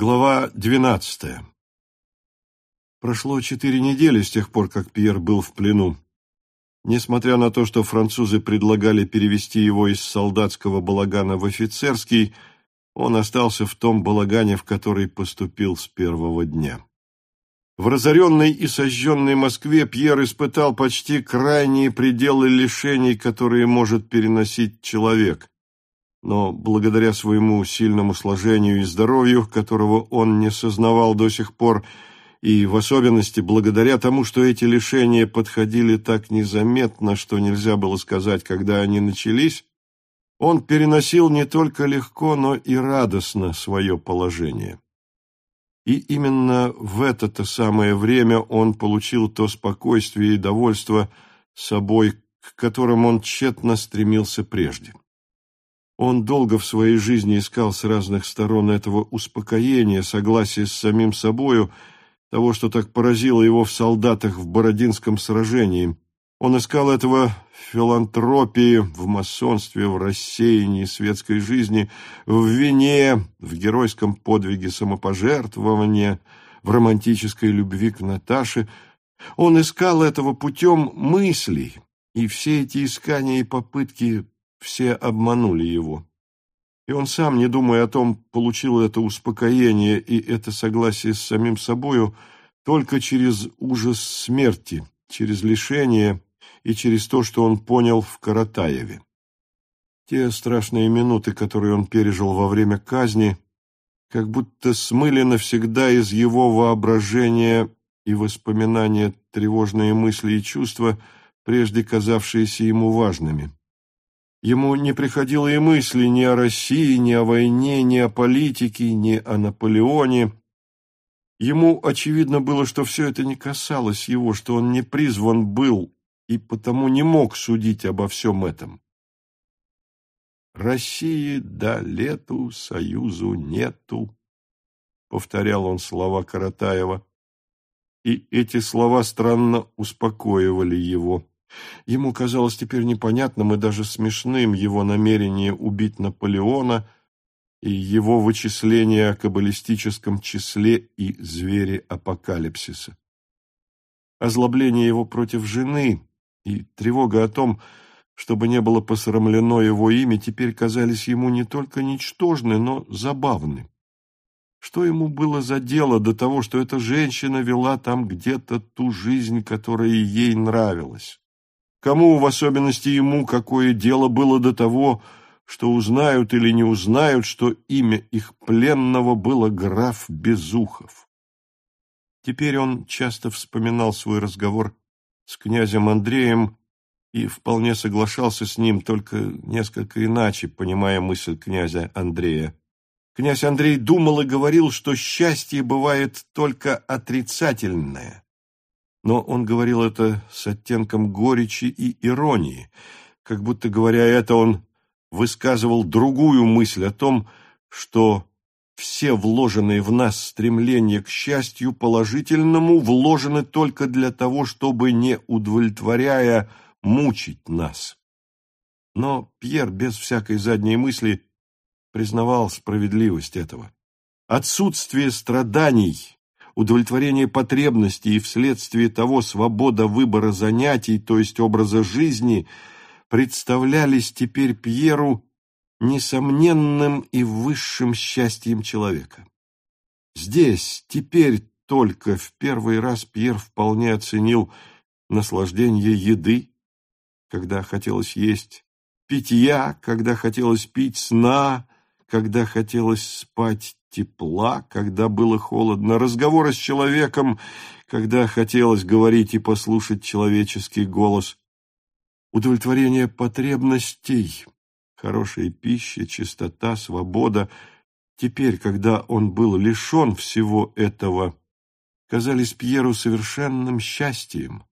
Глава двенадцатая Прошло четыре недели с тех пор, как Пьер был в плену. Несмотря на то, что французы предлагали перевести его из солдатского балагана в офицерский, он остался в том балагане, в который поступил с первого дня. В разоренной и сожженной Москве Пьер испытал почти крайние пределы лишений, которые может переносить человек но благодаря своему сильному сложению и здоровью, которого он не сознавал до сих пор, и в особенности благодаря тому, что эти лишения подходили так незаметно, что нельзя было сказать, когда они начались, он переносил не только легко, но и радостно свое положение. И именно в это-то самое время он получил то спокойствие и довольство собой, к которым он тщетно стремился прежде. Он долго в своей жизни искал с разных сторон этого успокоения, согласия с самим собою, того, что так поразило его в солдатах в Бородинском сражении. Он искал этого в филантропии, в масонстве, в рассеянии светской жизни, в вине, в геройском подвиге самопожертвования, в романтической любви к Наташе. Он искал этого путем мыслей, и все эти искания и попытки все обманули его. И он сам, не думая о том, получил это успокоение и это согласие с самим собою только через ужас смерти, через лишение и через то, что он понял в Каратаеве. Те страшные минуты, которые он пережил во время казни, как будто смыли навсегда из его воображения и воспоминания тревожные мысли и чувства, прежде казавшиеся ему важными. Ему не приходило и мысли ни о России, ни о войне, ни о политике, ни о Наполеоне. Ему очевидно было, что все это не касалось его, что он не призван был и потому не мог судить обо всем этом. «России до лету, союзу нету», — повторял он слова Каратаева, и эти слова странно успокоивали его. Ему казалось теперь непонятным и даже смешным его намерение убить Наполеона и его вычисление о каббалистическом числе и звере апокалипсиса. Озлобление его против жены и тревога о том, чтобы не было посрамлено его имя, теперь казались ему не только ничтожны, но забавны. Что ему было за дело до того, что эта женщина вела там где-то ту жизнь, которая ей нравилась? Кому, в особенности ему, какое дело было до того, что узнают или не узнают, что имя их пленного было граф Безухов? Теперь он часто вспоминал свой разговор с князем Андреем и вполне соглашался с ним, только несколько иначе, понимая мысль князя Андрея. Князь Андрей думал и говорил, что счастье бывает только отрицательное, но он говорил это с оттенком горечи и иронии, как будто, говоря это, он высказывал другую мысль о том, что все вложенные в нас стремления к счастью положительному вложены только для того, чтобы, не удовлетворяя, мучить нас. Но Пьер без всякой задней мысли признавал справедливость этого. Отсутствие страданий удовлетворение потребностей и вследствие того свобода выбора занятий, то есть образа жизни, представлялись теперь Пьеру несомненным и высшим счастьем человека. Здесь, теперь только в первый раз Пьер вполне оценил наслаждение еды, когда хотелось есть, питья, когда хотелось пить, сна, когда хотелось спать тепла, когда было холодно, разговора с человеком, когда хотелось говорить и послушать человеческий голос, удовлетворение потребностей, хорошая пища, чистота, свобода. Теперь, когда он был лишен всего этого, казались Пьеру совершенным счастьем.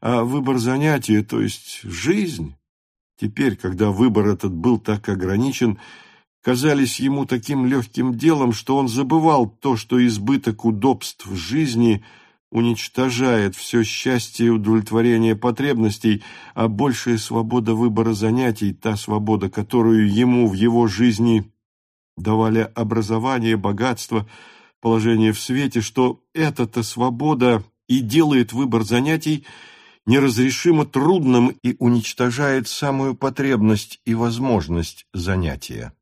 А выбор занятия, то есть жизнь, теперь, когда выбор этот был так ограничен, — казались ему таким легким делом, что он забывал то, что избыток удобств жизни уничтожает все счастье и удовлетворение потребностей, а большая свобода выбора занятий, та свобода, которую ему в его жизни давали образование, богатство, положение в свете, что эта-то свобода и делает выбор занятий неразрешимо трудным и уничтожает самую потребность и возможность занятия.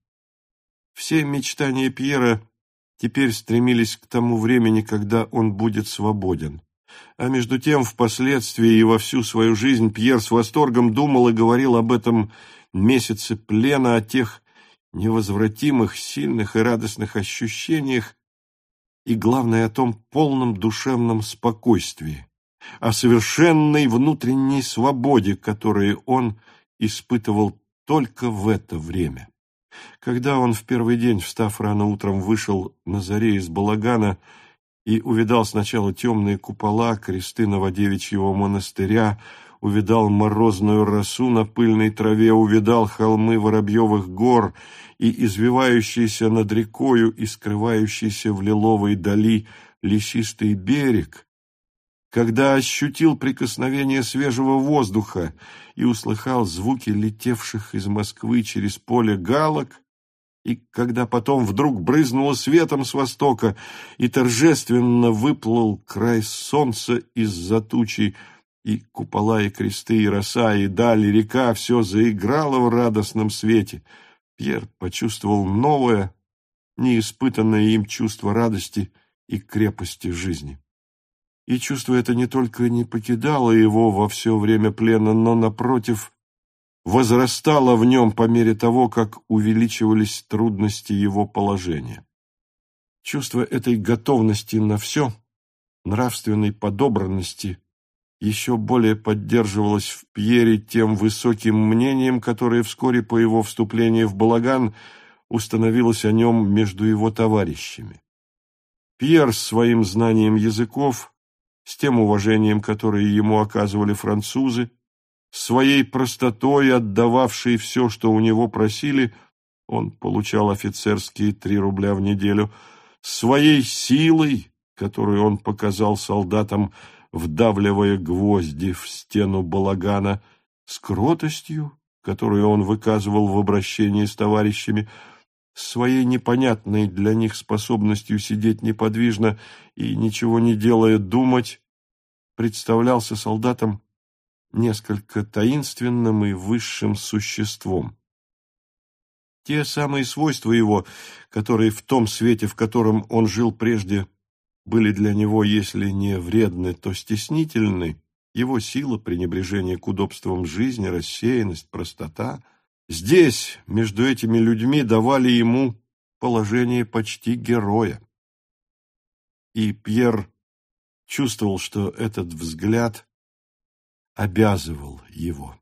Все мечтания Пьера теперь стремились к тому времени, когда он будет свободен. А между тем, впоследствии и во всю свою жизнь Пьер с восторгом думал и говорил об этом месяце плена, о тех невозвратимых, сильных и радостных ощущениях, и, главное, о том полном душевном спокойствии, о совершенной внутренней свободе, которую он испытывал только в это время. Когда он в первый день, встав рано утром, вышел на заре из балагана и увидал сначала темные купола, кресты Новодевичьего монастыря, увидал морозную росу на пыльной траве, увидал холмы Воробьевых гор и извивающийся над рекою и скрывающийся в лиловой дали лесистый берег, когда ощутил прикосновение свежего воздуха и услыхал звуки летевших из Москвы через поле галок, и когда потом вдруг брызнуло светом с востока и торжественно выплыл край солнца из-за тучи, и купола, и кресты, и роса, и даль, и река, все заиграло в радостном свете. Пьер почувствовал новое, неиспытанное им чувство радости и крепости жизни. И чувство это не только не покидало его во все время плена, но, напротив, возрастало в нем по мере того, как увеличивались трудности его положения. Чувство этой готовности на все, нравственной подобранности – еще более поддерживалось в Пьере тем высоким мнением, которое вскоре по его вступлению в балаган установилось о нем между его товарищами. Пьер своим знанием языков, с тем уважением, которое ему оказывали французы, своей простотой, отдававшей все, что у него просили, он получал офицерские три рубля в неделю, своей силой, которую он показал солдатам, вдавливая гвозди в стену балагана, с кротостью, которую он выказывал в обращении с товарищами, своей непонятной для них способностью сидеть неподвижно и, ничего не делая, думать, представлялся солдатам несколько таинственным и высшим существом. Те самые свойства его, которые в том свете, в котором он жил прежде, были для него, если не вредны, то стеснительны, его сила, пренебрежение к удобствам жизни, рассеянность, простота. Здесь, между этими людьми, давали ему положение почти героя. И Пьер чувствовал, что этот взгляд обязывал его.